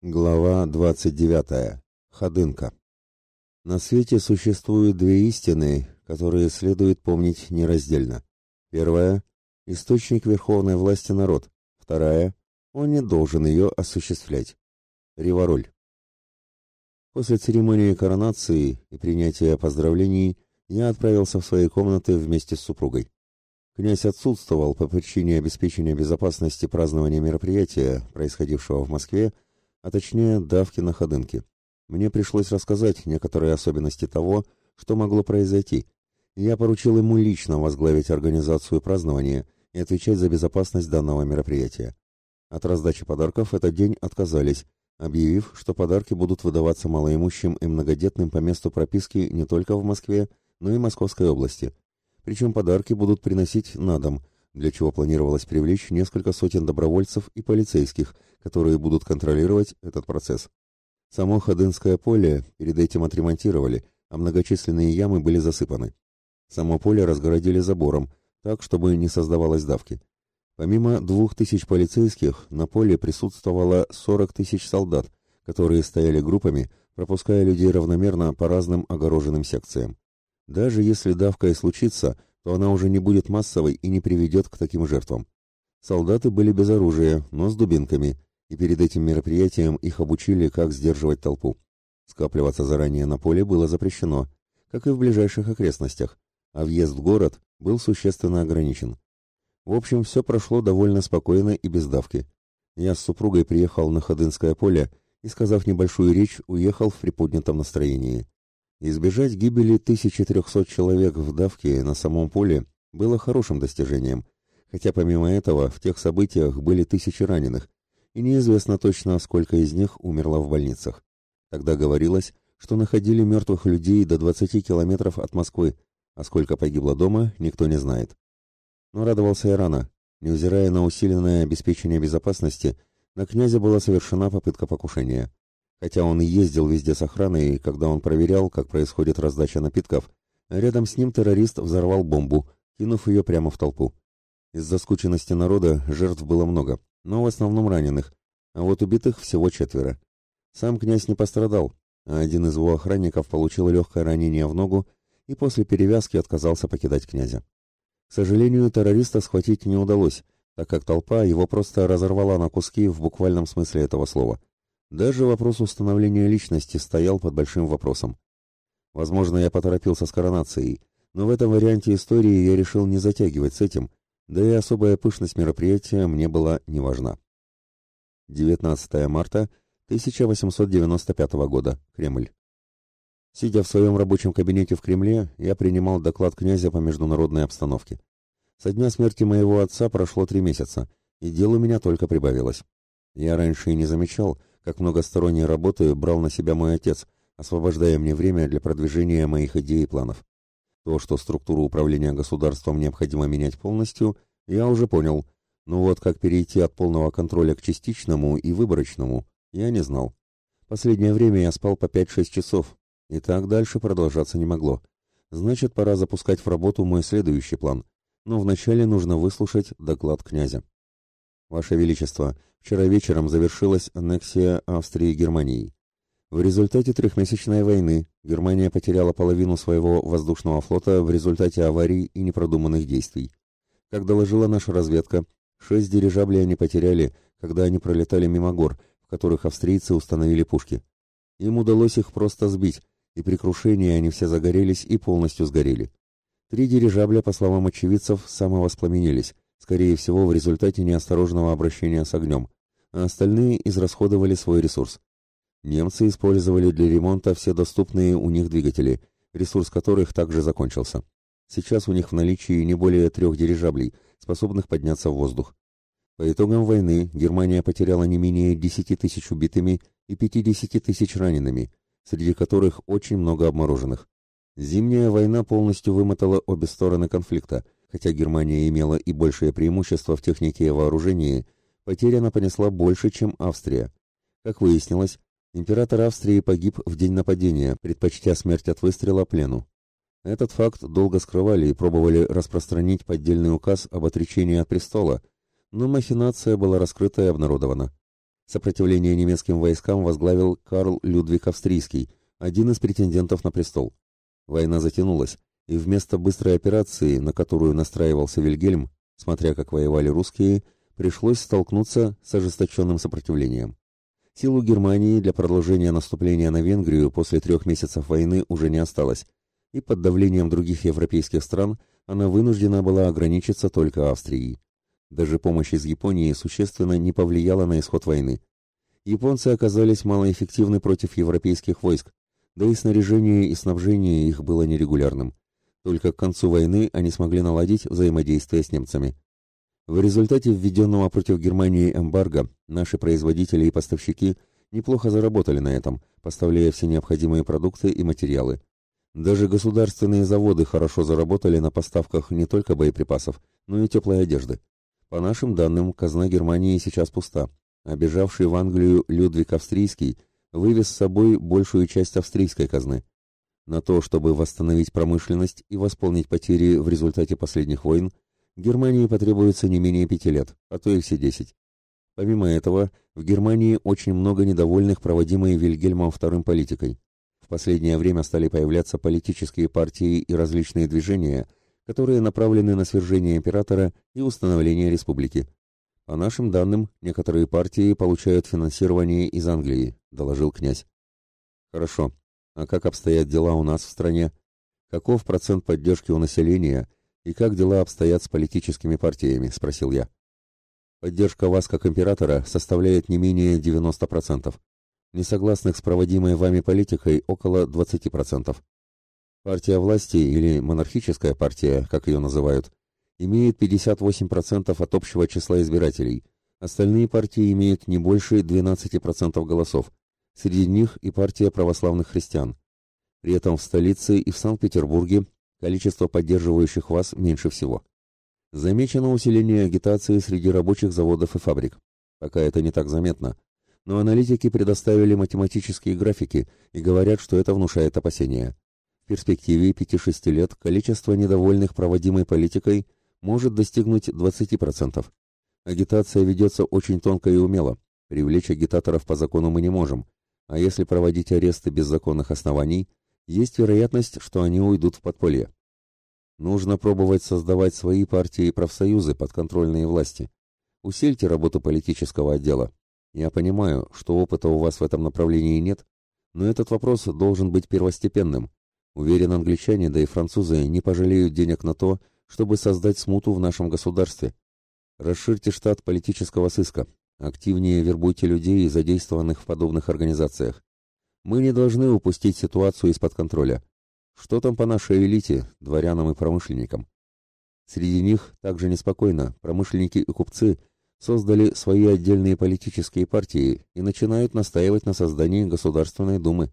Глава 29. Ходынка. На свете существуют две истины, которые следует помнить нераздельно. Первая – источник верховной власти народ. Вторая – он не должен ее осуществлять. Ривороль. После церемонии коронации и принятия поздравлений я отправился в свои комнаты вместе с супругой. Князь отсутствовал по причине обеспечения безопасности празднования мероприятия, происходившего в Москве, а точнее давки на ходынке. Мне пришлось рассказать некоторые особенности того, что могло произойти. Я поручил ему лично возглавить организацию празднования и отвечать за безопасность данного мероприятия. От раздачи подарков этот день отказались, объявив, что подарки будут выдаваться малоимущим и многодетным по месту прописки не только в Москве, но и Московской области. Причем подарки будут приносить на дом, для чего планировалось привлечь несколько сотен добровольцев и полицейских, которые будут контролировать этот процесс. Само Ходынское поле перед этим отремонтировали, а многочисленные ямы были засыпаны. Само поле разгородили забором, так, чтобы не создавалось давки. Помимо двух тысяч полицейских, на поле присутствовало 40 тысяч солдат, которые стояли группами, пропуская людей равномерно по разным огороженным секциям. Даже если давка и случится, то она уже не будет массовой и не приведет к таким жертвам. Солдаты были без оружия, но с дубинками, и перед этим мероприятием их обучили, как сдерживать толпу. Скапливаться заранее на поле было запрещено, как и в ближайших окрестностях, а въезд в город был существенно ограничен. В общем, все прошло довольно спокойно и без давки. Я с супругой приехал на Ходынское поле и, сказав небольшую речь, уехал в приподнятом настроении. Избежать гибели 1300 человек в давке на самом поле было хорошим достижением, хотя помимо этого в тех событиях были тысячи раненых, и неизвестно точно, сколько из них умерло в больницах. Тогда говорилось, что находили мертвых людей до 20 километров от Москвы, а сколько погибло дома, никто не знает. Но радовался я рано. Невзирая на усиленное обеспечение безопасности, на князя была совершена попытка покушения. Хотя он и ездил везде с охраной, когда он проверял, как происходит раздача напитков, рядом с ним террорист взорвал бомбу, кинув ее прямо в толпу. Из-за скученности народа жертв было много, но в основном раненых, а вот убитых всего четверо. Сам князь не пострадал, а один из его охранников получил легкое ранение в ногу и после перевязки отказался покидать князя. К сожалению, террориста схватить не удалось, так как толпа его просто разорвала на куски в буквальном смысле этого слова. Даже вопрос установления личности стоял под большим вопросом. Возможно, я поторопился с коронацией, но в этом варианте истории я решил не затягивать с этим, да и особая пышность мероприятия мне была не важна. 19 марта 1895 года. Кремль. Сидя в своем рабочем кабинете в Кремле, я принимал доклад князя по международной обстановке. Со дня смерти моего отца прошло три месяца, и дел у меня только прибавилось. Я раньше и не замечал, как многосторонней работы брал на себя мой отец, освобождая мне время для продвижения моих идей и планов. То, что структуру управления государством необходимо менять полностью, я уже понял, но вот как перейти от полного контроля к частичному и выборочному, я не знал. Последнее время я спал по 5-6 часов, и так дальше продолжаться не могло. Значит, пора запускать в работу мой следующий план, но вначале нужно выслушать доклад князя. Ваше Величество, вчера вечером завершилась аннексия Австрии Германией. В результате трехмесячной войны Германия потеряла половину своего воздушного флота в результате аварий и непродуманных действий. Как доложила наша разведка, шесть дирижаблей они потеряли, когда они пролетали мимо гор, в которых австрийцы установили пушки. Им удалось их просто сбить, и при крушении они все загорелись и полностью сгорели. Три дирижабля, по словам очевидцев, самовоспламенились, скорее всего в результате неосторожного обращения с огнем, а остальные израсходовали свой ресурс. Немцы использовали для ремонта все доступные у них двигатели, ресурс которых также закончился. Сейчас у них в наличии не более трех дирижаблей, способных подняться в воздух. По итогам войны Германия потеряла не менее 10 тысяч убитыми и 50 тысяч ранеными, среди которых очень много обмороженных. Зимняя война полностью вымотала обе стороны конфликта – Хотя Германия имела и большее преимущество в технике и вооружении, потерь она понесла больше, чем Австрия. Как выяснилось, император Австрии погиб в день нападения, предпочтя смерть от выстрела плену. Этот факт долго скрывали и пробовали распространить поддельный указ об отречении от престола, но махинация была раскрыта и обнародована. Сопротивление немецким войскам возглавил Карл Людвиг Австрийский, один из претендентов на престол. Война затянулась, и вместо быстрой операции, на которую настраивался Вильгельм, смотря как воевали русские, пришлось столкнуться с ожесточенным сопротивлением. Силу Германии для продолжения наступления на Венгрию после трех месяцев войны уже не осталось, и под давлением других европейских стран она вынуждена была ограничиться только Австрией. Даже помощь из Японии существенно не повлияла на исход войны. Японцы оказались малоэффективны против европейских войск, да и снаряжение и снабжение их было нерегулярным. Только к концу войны они смогли наладить взаимодействие с немцами. В результате введенного против Германии эмбарго наши производители и поставщики неплохо заработали на этом, поставляя все необходимые продукты и материалы. Даже государственные заводы хорошо заработали на поставках не только боеприпасов, но и теплой одежды. По нашим данным, казна Германии сейчас пуста, а бежавший в Англию Людвиг Австрийский вывез с собой большую часть австрийской казны. На то, чтобы восстановить промышленность и восполнить потери в результате последних войн, Германии потребуется не менее пяти лет, а то и все десять. Помимо этого, в Германии очень много недовольных проводимой Вильгельмом II политикой. В последнее время стали появляться политические партии и различные движения, которые направлены на свержение императора и установление республики. По нашим данным, некоторые партии получают финансирование из Англии, доложил князь. Хорошо. А как обстоят дела у нас в стране? Каков процент поддержки у населения и как дела обстоят с политическими партиями, спросил я. Поддержка вас как императора составляет не менее 90%. Несогласных с проводимой вами политикой около 20%. Партия власти или монархическая партия, как ее называют, имеет 58% от общего числа избирателей. Остальные партии имеют не больше 12% голосов. Среди них и партия православных христиан. При этом в столице и в Санкт-Петербурге количество поддерживающих вас меньше всего. Замечено усиление агитации среди рабочих заводов и фабрик. Пока это не так заметно, но аналитики предоставили математические графики и говорят, что это внушает опасения. В перспективе 5-6 лет количество недовольных проводимой политикой может достигнуть 20%. Агитация ведется очень тонко и умело. Привлечь агитаторов по закону мы не можем. А если проводить аресты без законных оснований, есть вероятность, что они уйдут в подполье. Нужно пробовать создавать свои партии и профсоюзы подконтрольные власти. Усильте работу политического отдела. Я понимаю, что опыта у вас в этом направлении нет, но этот вопрос должен быть первостепенным. Уверен, англичане, да и французы не пожалеют денег на то, чтобы создать смуту в нашем государстве. Расширьте штат политического сыска. Активнее вербуйте людей, задействованных в подобных организациях. Мы не должны упустить ситуацию из-под контроля. Что там по нашей элите, дворянам и промышленникам? Среди них также неспокойно. Промышленники и купцы создали свои отдельные политические партии и начинают настаивать на создании Государственной Думы.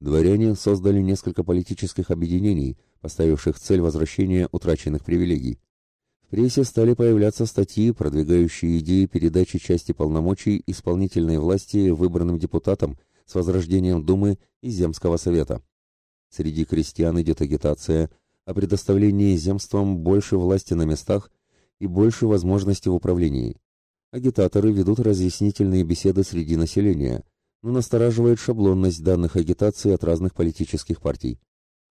Дворяне создали несколько политических объединений, поставивших цель возвращения утраченных привилегий. В прессе стали появляться статьи, продвигающие идеи передачи части полномочий исполнительной власти выбранным депутатам с возрождением Думы и Земского совета. Среди крестьян идет агитация о предоставлении земствам больше власти на местах и больше возможностей в управлении. Агитаторы ведут разъяснительные беседы среди населения, но настораживает шаблонность данных агитаций от разных политических партий.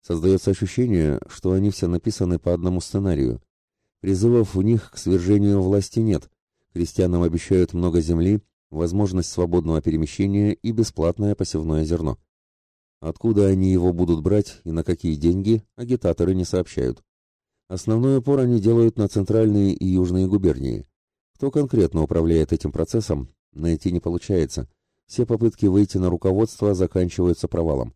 Создается ощущение, что они все написаны по одному сценарию. Призывов в них к свержению власти нет. Крестьянам обещают много земли, возможность свободного перемещения и бесплатное посевное зерно. Откуда они его будут брать и на какие деньги, агитаторы не сообщают. Основной упор они делают на центральные и южные губернии. Кто конкретно управляет этим процессом, найти не получается. Все попытки выйти на руководство заканчиваются провалом.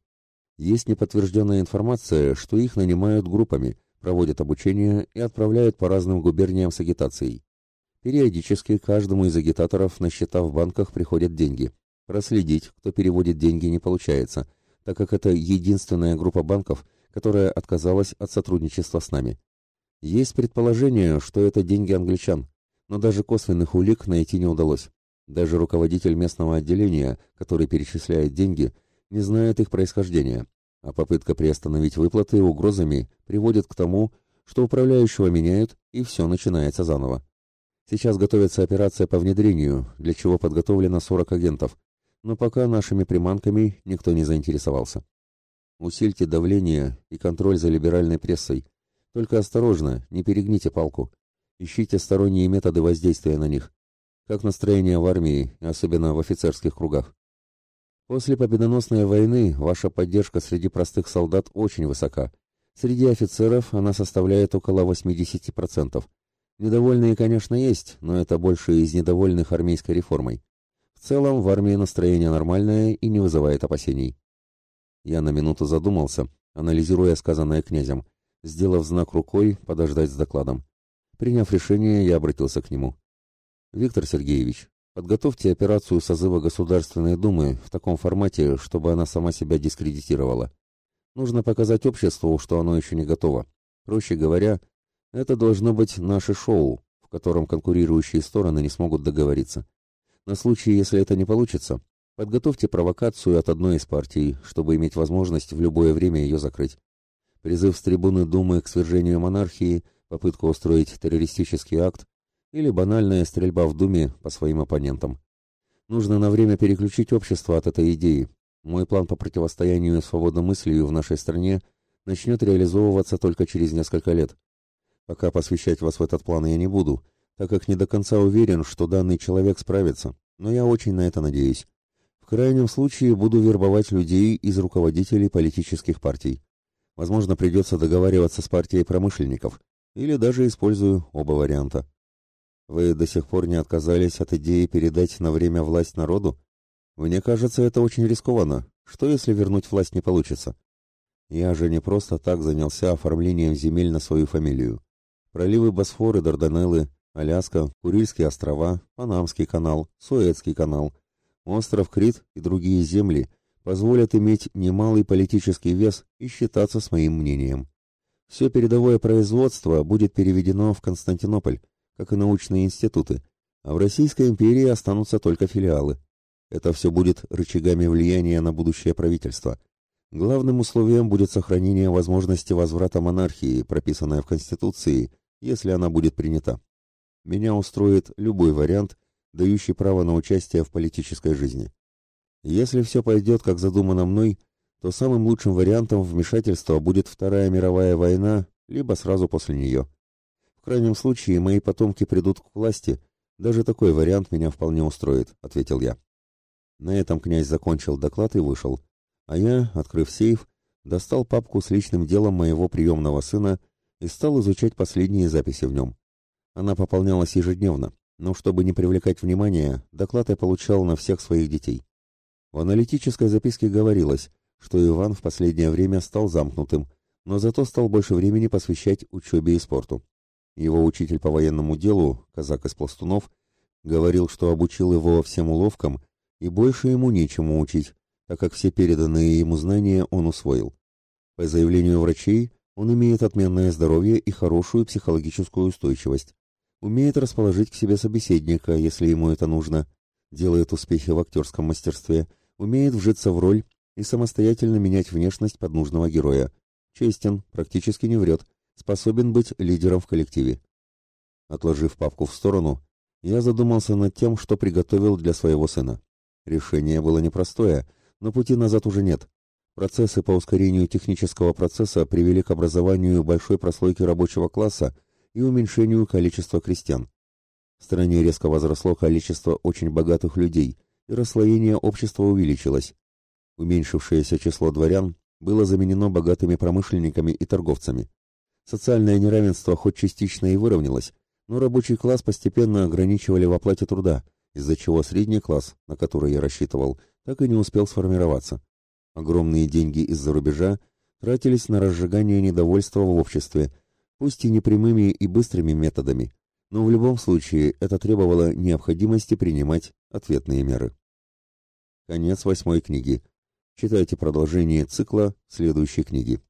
Есть неподтвержденная информация, что их нанимают группами, проводят обучение и отправляют по разным губерниям с агитацией. Периодически каждому из агитаторов на счета в банках приходят деньги. Проследить, кто переводит деньги, не получается, так как это единственная группа банков, которая отказалась от сотрудничества с нами. Есть предположение, что это деньги англичан, но даже косвенных улик найти не удалось. Даже руководитель местного отделения, который перечисляет деньги, не знает их происхождения, а попытка приостановить выплаты угрозами приводит к тому, что управляющего меняют и все начинается заново. Сейчас готовится операция по внедрению, для чего подготовлено 40 агентов, но пока нашими приманками никто не заинтересовался. Усильте давление и контроль за либеральной прессой. Только осторожно, не перегните палку. Ищите сторонние методы воздействия на них. Как настроение в армии, особенно в офицерских кругах. После победоносной войны ваша поддержка среди простых солдат очень высока. Среди офицеров она составляет около 80%. Недовольные, конечно, есть, но это больше из недовольных армейской реформой. В целом в армии настроение нормальное и не вызывает опасений. Я на минуту задумался, анализируя сказанное князем, сделав знак рукой подождать с докладом. Приняв решение, я обратился к нему. «Виктор Сергеевич, Подготовьте операцию созыва Государственной Думы в таком формате, чтобы она сама себя дискредитировала. Нужно показать обществу, что оно еще не готово. Проще говоря, это должно быть наше шоу, в котором конкурирующие стороны не смогут договориться. На случай, если это не получится, подготовьте провокацию от одной из партий, чтобы иметь возможность в любое время ее закрыть. Призыв с трибуны Думы к свержению монархии, попытка устроить террористический акт или банальная стрельба в Думе по своим оппонентам. Нужно на время переключить общество от этой идеи. Мой план по противостоянию свободомыслию в нашей стране начнет реализовываться только через несколько лет. Пока посвящать вас в этот план я не буду, так как не до конца уверен, что данный человек справится, но я очень на это надеюсь. В крайнем случае буду вербовать людей из руководителей политических партий. Возможно, придется договариваться с партией промышленников, или даже использую оба варианта. Вы до сих пор не отказались от идеи передать на время власть народу? Мне кажется, это очень рискованно. Что, если вернуть власть не получится? Я же не просто так занялся оформлением земель на свою фамилию. Проливы Босфор и Дарданеллы, Аляска, Курильские острова, Панамский канал, Суэцкий канал, остров Крит и другие земли позволят иметь немалый политический вес и считаться с моим мнением. Все передовое производство будет переведено в Константинополь, как и научные институты, а в Российской империи останутся только филиалы. Это все будет рычагами влияния на будущее правительство. Главным условием будет сохранение возможности возврата монархии, прописанная в Конституции, если она будет принята. Меня устроит любой вариант, дающий право на участие в политической жизни. Если все пойдет, как задумано мной, то самым лучшим вариантом вмешательства будет Вторая мировая война, либо сразу после нее. В крайнем случае, мои потомки придут к власти. Даже такой вариант меня вполне устроит, ответил я. На этом князь закончил доклад и вышел. А я, открыв сейф, достал папку с личным делом моего приемного сына и стал изучать последние записи в нем. Она пополнялась ежедневно, но чтобы не привлекать внимания, доклад я получал на всех своих детей. В аналитической записке говорилось, что Иван в последнее время стал замкнутым, но зато стал больше времени посвящать учебе и спорту. Его учитель по военному делу, казак из пластунов, говорил, что обучил его всем уловкам и больше ему нечему учить, так как все переданные ему знания он усвоил. По заявлению врачей, он имеет отменное здоровье и хорошую психологическую устойчивость, умеет расположить к себе собеседника, если ему это нужно, делает успехи в актерском мастерстве, умеет вжиться в роль и самостоятельно менять внешность под нужного героя, честен, практически не врет, способен быть лидером в коллективе. Отложив папку в сторону, я задумался над тем, что приготовил для своего сына. Решение было непростое, но пути назад уже нет. Процессы по ускорению технического процесса привели к образованию большой прослойки рабочего класса и уменьшению количества крестьян. В стране резко возросло количество очень богатых людей, и расслоение общества увеличилось. Уменьшившееся число дворян было заменено богатыми промышленниками и торговцами. Социальное неравенство хоть частично и выровнялось, но рабочий класс постепенно ограничивали в оплате труда, из-за чего средний класс, на который я рассчитывал, так и не успел сформироваться. Огромные деньги из-за рубежа тратились на разжигание недовольства в обществе, пусть и непрямыми и быстрыми методами, но в любом случае это требовало необходимости принимать ответные меры. Конец восьмой книги. Читайте продолжение цикла следующей книги.